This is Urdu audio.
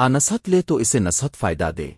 آ لے تو اسے نصحت فائدہ دے۔